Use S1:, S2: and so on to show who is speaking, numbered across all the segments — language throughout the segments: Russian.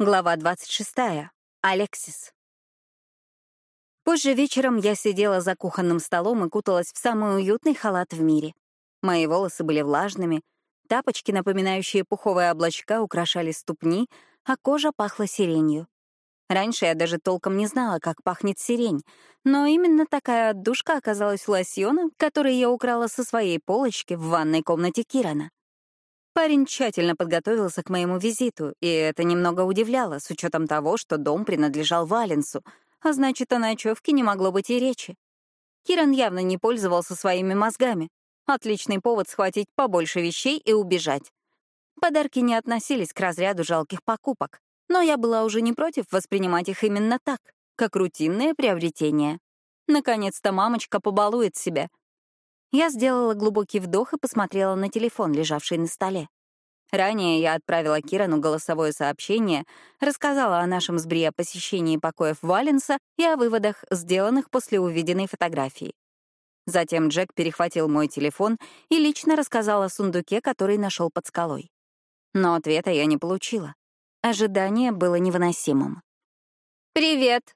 S1: Глава 26. Алексис. Позже вечером я сидела за кухонным столом и куталась в самый уютный халат в мире. Мои волосы были влажными, тапочки, напоминающие пуховые облачка, украшали ступни, а кожа пахла сиренью. Раньше я даже толком не знала, как пахнет сирень, но именно такая отдушка оказалась у лосьона, который я украла со своей полочки в ванной комнате Кирана. Парень тщательно подготовился к моему визиту, и это немного удивляло, с учетом того, что дом принадлежал Валенсу, а значит, о ночевке не могло быть и речи. Киран явно не пользовался своими мозгами. Отличный повод схватить побольше вещей и убежать. Подарки не относились к разряду жалких покупок, но я была уже не против воспринимать их именно так, как рутинное приобретение. Наконец-то мамочка побалует себя — я сделала глубокий вдох и посмотрела на телефон, лежавший на столе. Ранее я отправила Кирану голосовое сообщение, рассказала о нашем с Бри посещении покоев Валенса и о выводах, сделанных после увиденной фотографии. Затем Джек перехватил мой телефон и лично рассказал о сундуке, который нашел под скалой. Но ответа я не получила. Ожидание было невыносимым. «Привет!»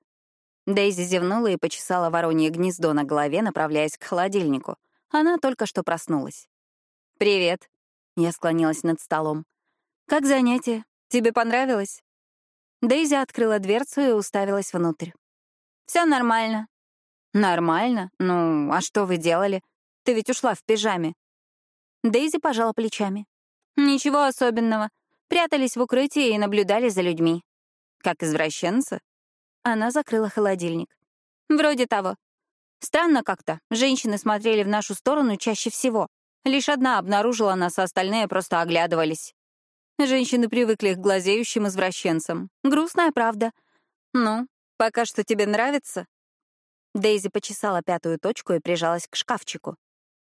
S1: Дейзи зевнула и почесала воронье гнездо на голове, направляясь к холодильнику — она только что проснулась. «Привет». Я склонилась над столом. «Как занятие? Тебе понравилось?» Дейзи открыла дверцу и уставилась внутрь. Все нормально». «Нормально? Ну, а что вы делали? Ты ведь ушла в пижаме». Дейзи пожала плечами. «Ничего особенного. Прятались в укрытии и наблюдали за людьми». «Как извращенцы?» Она закрыла холодильник. «Вроде того. Странно как-то. Женщины смотрели в нашу сторону чаще всего. Лишь одна обнаружила нас, а остальные просто оглядывались. Женщины привыкли к глазеющим извращенцам. Грустная правда. Ну, пока что тебе нравится? Дейзи почесала пятую точку и прижалась к шкафчику.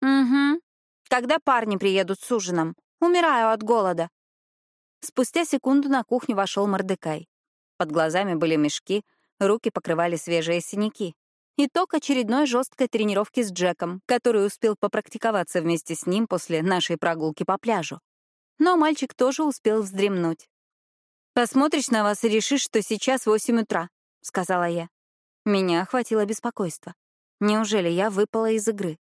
S1: «Угу. Когда парни приедут с ужином? Умираю от голода». Спустя секунду на кухню вошел Мордекай. Под глазами были мешки, руки покрывали свежие синяки. Итог очередной жесткой тренировки с Джеком, который успел попрактиковаться вместе с ним после нашей прогулки по пляжу. Но мальчик тоже успел вздремнуть. «Посмотришь на вас и решишь, что сейчас восемь утра», — сказала я. Меня охватило беспокойство. Неужели я выпала из игры?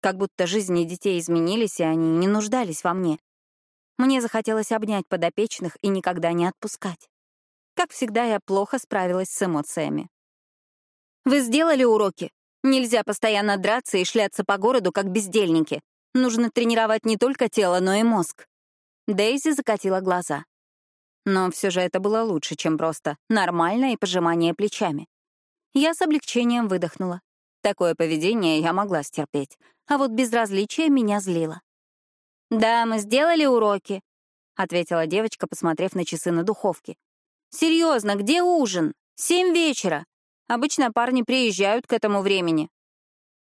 S1: Как будто жизни детей изменились, и они не нуждались во мне. Мне захотелось обнять подопечных и никогда не отпускать. Как всегда, я плохо справилась с эмоциями. Вы сделали уроки? Нельзя постоянно драться и шляться по городу, как бездельники. Нужно тренировать не только тело, но и мозг. Дейзи закатила глаза. Но все же это было лучше, чем просто нормальное пожимание плечами. Я с облегчением выдохнула. Такое поведение я могла стерпеть, а вот безразличие меня злило. «Да, мы сделали уроки», — ответила девочка, посмотрев на часы на духовке. «Серьезно, где ужин? Семь вечера. Обычно парни приезжают к этому времени».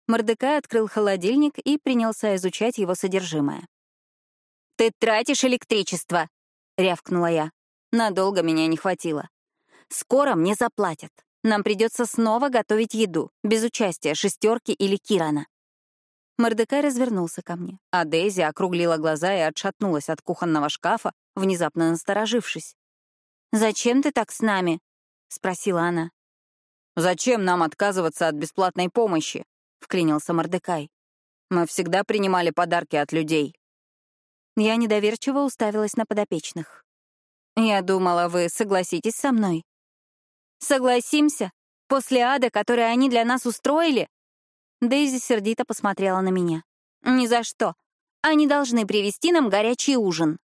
S1: Мордекай открыл холодильник и принялся изучать его содержимое. «Ты тратишь электричество!» — рявкнула я. Надолго меня не хватило. «Скоро мне заплатят. Нам придется снова готовить еду, без участия шестерки или Кирана». Мордекай развернулся ко мне, а Дейзи округлила глаза и отшатнулась от кухонного шкафа, внезапно насторожившись. «Зачем ты так с нами?» — спросила она. «Зачем нам отказываться от бесплатной помощи?» — вклинился Мордекай. «Мы всегда принимали подарки от людей». Я недоверчиво уставилась на подопечных. «Я думала, вы согласитесь со мной». «Согласимся? После ада, который они для нас устроили?» Дейзи сердито посмотрела на меня. «Ни за что. Они должны привезти нам горячий ужин».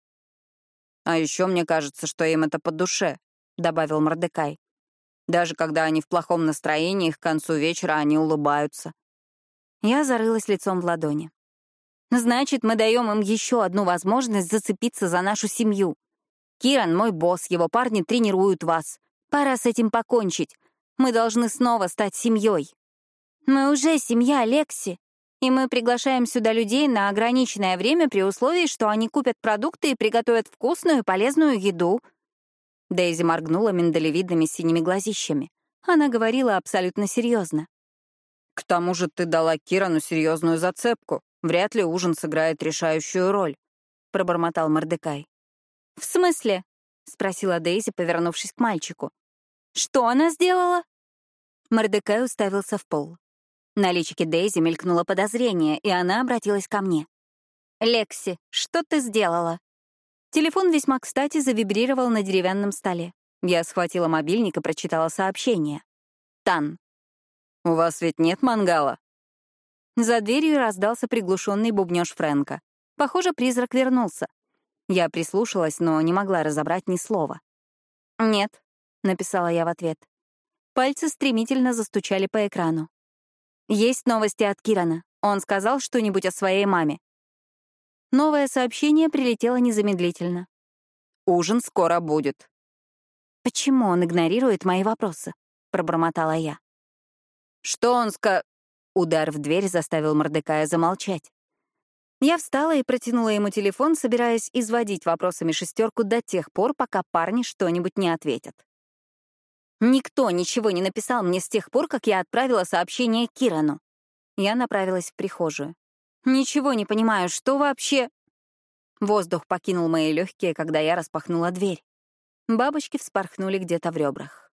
S1: «А еще мне кажется, что им это по душе», — добавил Мордекай. Даже когда они в плохом настроении, к концу вечера они улыбаются. Я зарылась лицом в ладони. Значит, мы даем им еще одну возможность зацепиться за нашу семью. Киран — мой босс, его парни тренируют вас. Пора с этим покончить. Мы должны снова стать семьей. Мы уже семья, Лекси. И мы приглашаем сюда людей на ограниченное время при условии, что они купят продукты и приготовят вкусную и полезную еду. Дейзи моргнула миндалевидными синими глазищами. Она говорила абсолютно серьезно. «К тому же ты дала Кирану серьезную зацепку. Вряд ли ужин сыграет решающую роль», — пробормотал Мордекай. «В смысле?» — спросила Дейзи, повернувшись к мальчику. «Что она сделала?» Мордекай уставился в пол. На личике Дейзи мелькнуло подозрение, и она обратилась ко мне. «Лекси, что ты сделала?» Телефон весьма кстати завибрировал на деревянном столе. Я схватила мобильник и прочитала сообщение. «Тан».
S2: «У вас ведь нет мангала?»
S1: За дверью раздался приглушенный бубнёж Фрэнка. Похоже, призрак вернулся. Я прислушалась, но не могла разобрать ни слова. «Нет», — написала я в ответ. Пальцы стремительно застучали по экрану. «Есть новости от Кирана. Он сказал что-нибудь о своей маме». Новое сообщение прилетело незамедлительно.
S2: «Ужин скоро будет».
S1: «Почему он игнорирует мои вопросы?» — пробормотала я.
S2: «Что он ска...»
S1: Удар в дверь заставил Мордекая замолчать. Я встала и протянула ему телефон, собираясь изводить вопросами шестерку до тех пор, пока парни что-нибудь не ответят. Никто ничего не написал мне с тех пор, как я отправила сообщение Кирану. Я направилась в прихожую. Ничего не понимаю, что вообще... Воздух покинул мои легкие, когда я распахнула дверь. Бабочки вспорхнули где-то в ребрах.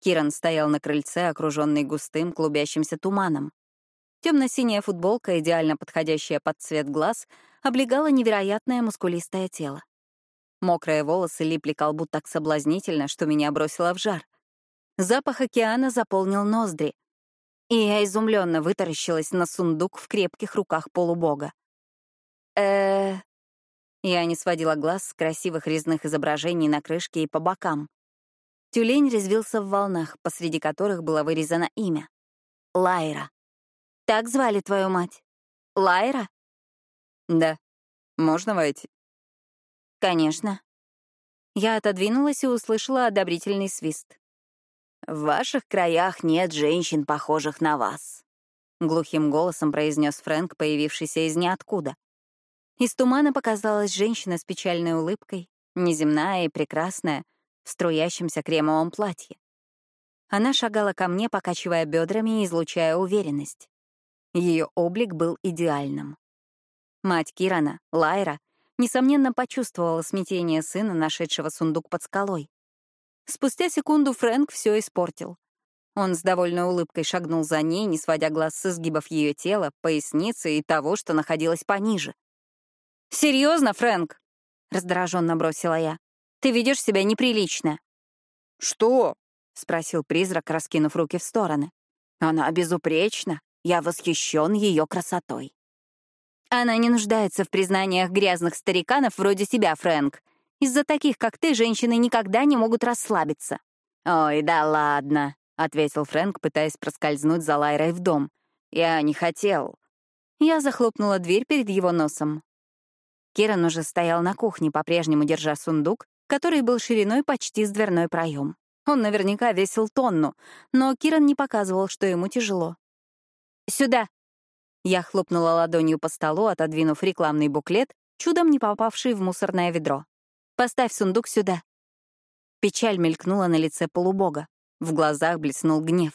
S1: Киран стоял на крыльце, окруженный густым, клубящимся туманом. Темно-синяя футболка, идеально подходящая под цвет глаз, облегала невероятное мускулистое тело. Мокрые волосы липли к колбу так соблазнительно, что меня бросило в жар. Запах океана заполнил ноздри, и я изумленно вытаращилась на сундук в крепких руках полубога. э Я не сводила глаз с красивых резных изображений на крышке и по бокам. Тюлень резвился в волнах, посреди которых было вырезано имя — Лайра. Так звали твою мать? Лайра?
S2: Да. Можно войти?
S1: Конечно. Я отодвинулась и услышала одобрительный свист.
S2: «В ваших краях нет женщин, похожих на вас», — глухим голосом произнес Фрэнк, появившийся из ниоткуда.
S1: Из тумана показалась женщина с печальной улыбкой, неземная и прекрасная, в струящемся кремовом платье. Она шагала ко мне, покачивая бедрами и излучая уверенность. Ее облик был идеальным. Мать Кирана, Лайра, несомненно, почувствовала смятение сына, нашедшего сундук под скалой. Спустя секунду Фрэнк все испортил. Он с довольной улыбкой шагнул за ней, не сводя глаз с изгибов ее тела, поясницы и того, что находилось пониже. «Серьезно, Фрэнк?» — раздраженно бросила я. «Ты ведешь себя неприлично».
S2: «Что?»
S1: — спросил призрак, раскинув руки в стороны. «Она безупречна. Я восхищен ее красотой. Она не нуждается в признаниях грязных стариканов вроде тебя, Фрэнк. Из-за таких, как ты, женщины никогда не могут расслабиться. «Ой, да ладно», — ответил Фрэнк, пытаясь проскользнуть за Лайрой в дом. «Я не хотел». Я захлопнула дверь перед его носом. Киран уже стоял на кухне, по-прежнему держа сундук, который был шириной почти с дверной проем. Он наверняка весил тонну, но Киран не показывал, что ему тяжело. «Сюда!» Я хлопнула ладонью по столу, отодвинув рекламный буклет, чудом не попавший в мусорное ведро. «Поставь сундук сюда!» Печаль мелькнула на лице полубога. В глазах блеснул гнев.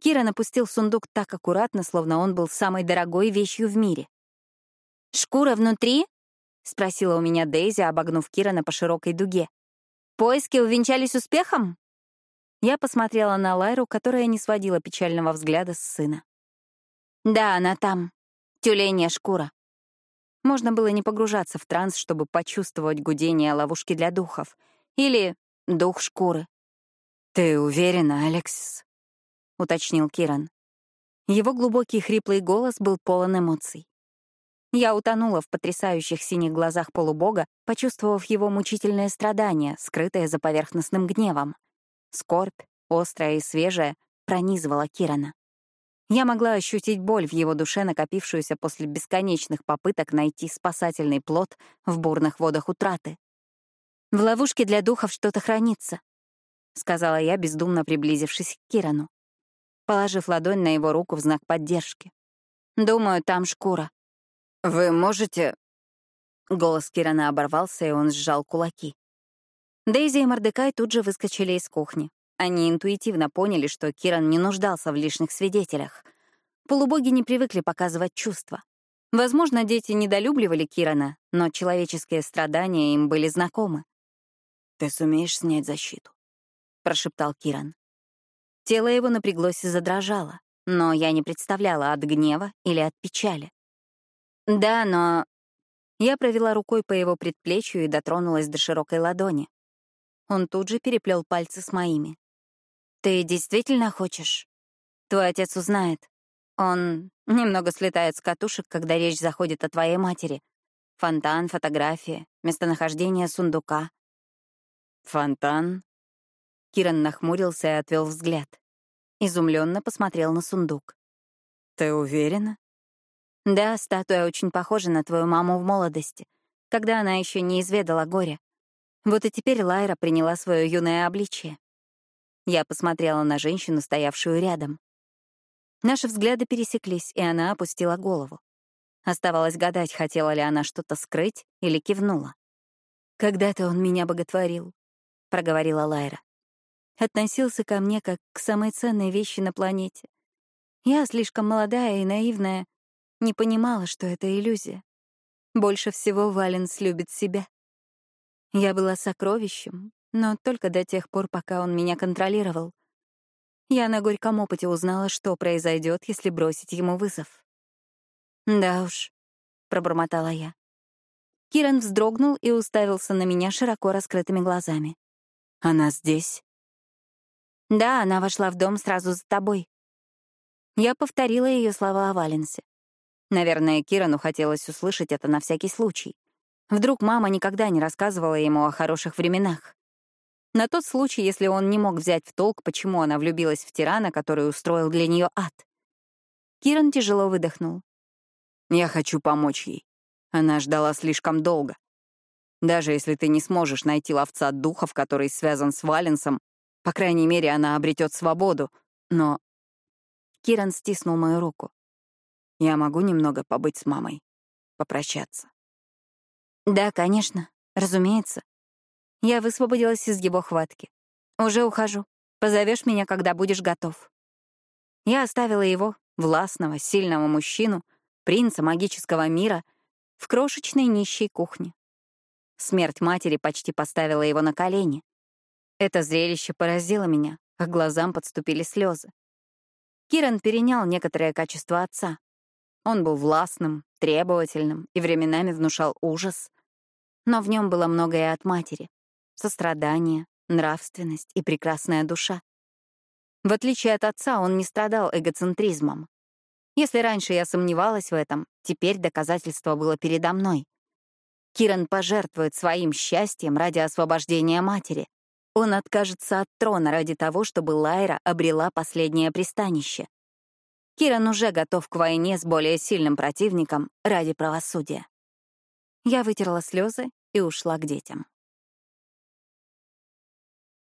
S1: Кира напустил сундук так аккуратно, словно он был самой дорогой вещью в мире. «Шкура внутри?» — спросила у меня Дейзи, обогнув Кирана по широкой дуге. «Поиски увенчались успехом?» Я посмотрела на Лайру, которая не сводила печального взгляда с сына. Да, она там. Тюленья шкура. Можно было не погружаться в транс, чтобы почувствовать гудение ловушки для духов. Или дух шкуры.
S2: «Ты уверена, Алексис?» — уточнил Киран.
S1: Его глубокий хриплый голос был полон эмоций. Я утонула в потрясающих синих глазах полубога, почувствовав его мучительное страдание, скрытое за поверхностным гневом. Скорбь, острая и свежая, пронизывала Кирана. Я могла ощутить боль в его душе, накопившуюся после бесконечных попыток найти спасательный плод в бурных водах утраты. «В ловушке для духов что-то хранится», — сказала я, бездумно приблизившись к Кирану, положив ладонь на его руку в знак поддержки. «Думаю, там шкура».
S2: «Вы можете...»
S1: Голос Кирана оборвался, и он сжал кулаки. Дейзи и Мордекай тут же выскочили из кухни. Они интуитивно поняли, что Киран не нуждался в лишних свидетелях. Полубоги не привыкли показывать чувства. Возможно, дети недолюбливали Кирана, но человеческие страдания им были знакомы.
S2: «Ты сумеешь снять защиту?» — прошептал Киран.
S1: Тело его напряглось и задрожало, но я не представляла, от гнева или от печали. «Да, но...» Я провела рукой по его предплечью и дотронулась до широкой ладони. Он тут же переплел пальцы с моими. «Ты действительно хочешь? Твой отец узнает. Он немного слетает с катушек, когда речь заходит о твоей матери. Фонтан, фотография, местонахождение сундука.
S2: «Фонтан?»
S1: Киран нахмурился и отвел взгляд. Изумленно посмотрел на сундук.
S2: «Ты уверена?»
S1: «Да, статуя очень похожа на твою маму в молодости, когда она еще не изведала горя. Вот и теперь Лайра приняла свое юное обличие. Я посмотрела на женщину, стоявшую рядом. Наши взгляды пересеклись, и она опустила голову. Оставалось гадать, хотела ли она что-то скрыть или кивнула. «Когда-то он меня боготворил», — проговорила Лайра. Относился ко мне как к самой ценной вещи на планете. Я, слишком молодая и наивная, не понимала, что это иллюзия. Больше всего Валенс любит себя. Я была сокровищем, но только до тех пор, пока он меня контролировал. Я на горьком опыте узнала, что произойдет, если бросить ему вызов. «Да уж», — пробормотала я. Киран вздрогнул и уставился на меня широко раскрытыми глазами.
S2: «Она здесь?»
S1: «Да, она вошла в дом сразу за тобой». Я повторила ее слова о Валенсе. Наверное, Кирану хотелось услышать это на всякий случай. Вдруг мама никогда не рассказывала ему о хороших временах. На тот случай, если он не мог взять в толк, почему она влюбилась в тирана, который устроил для нее ад. Киран тяжело выдохнул.
S2: «Я хочу помочь ей. Она ждала слишком долго. Даже если ты не сможешь найти ловца духов, который связан с Валенсом, по крайней мере, она обретет свободу. Но...»
S1: Киран стиснул мою руку.
S2: «Я могу немного побыть с мамой, попрощаться».
S1: «Да, конечно, разумеется». Я высвободилась из его хватки. «Уже ухожу. Позовешь меня, когда будешь готов». Я оставила его, властного, сильного мужчину, принца магического мира, в крошечной нищей кухне. Смерть матери почти поставила его на колени. Это зрелище поразило меня, а глазам подступили слезы. Киран перенял некоторые качества отца. Он был властным, требовательным и временами внушал ужас. Но в нем было многое от матери — сострадание, нравственность и прекрасная душа. В отличие от отца, он не страдал эгоцентризмом. Если раньше я сомневалась в этом, теперь доказательство было передо мной. Киран пожертвует своим счастьем ради освобождения матери. Он откажется от трона ради того, чтобы Лайра обрела последнее пристанище. Киран уже готов к войне с более сильным противником ради правосудия. Я вытерла слезы и ушла к детям.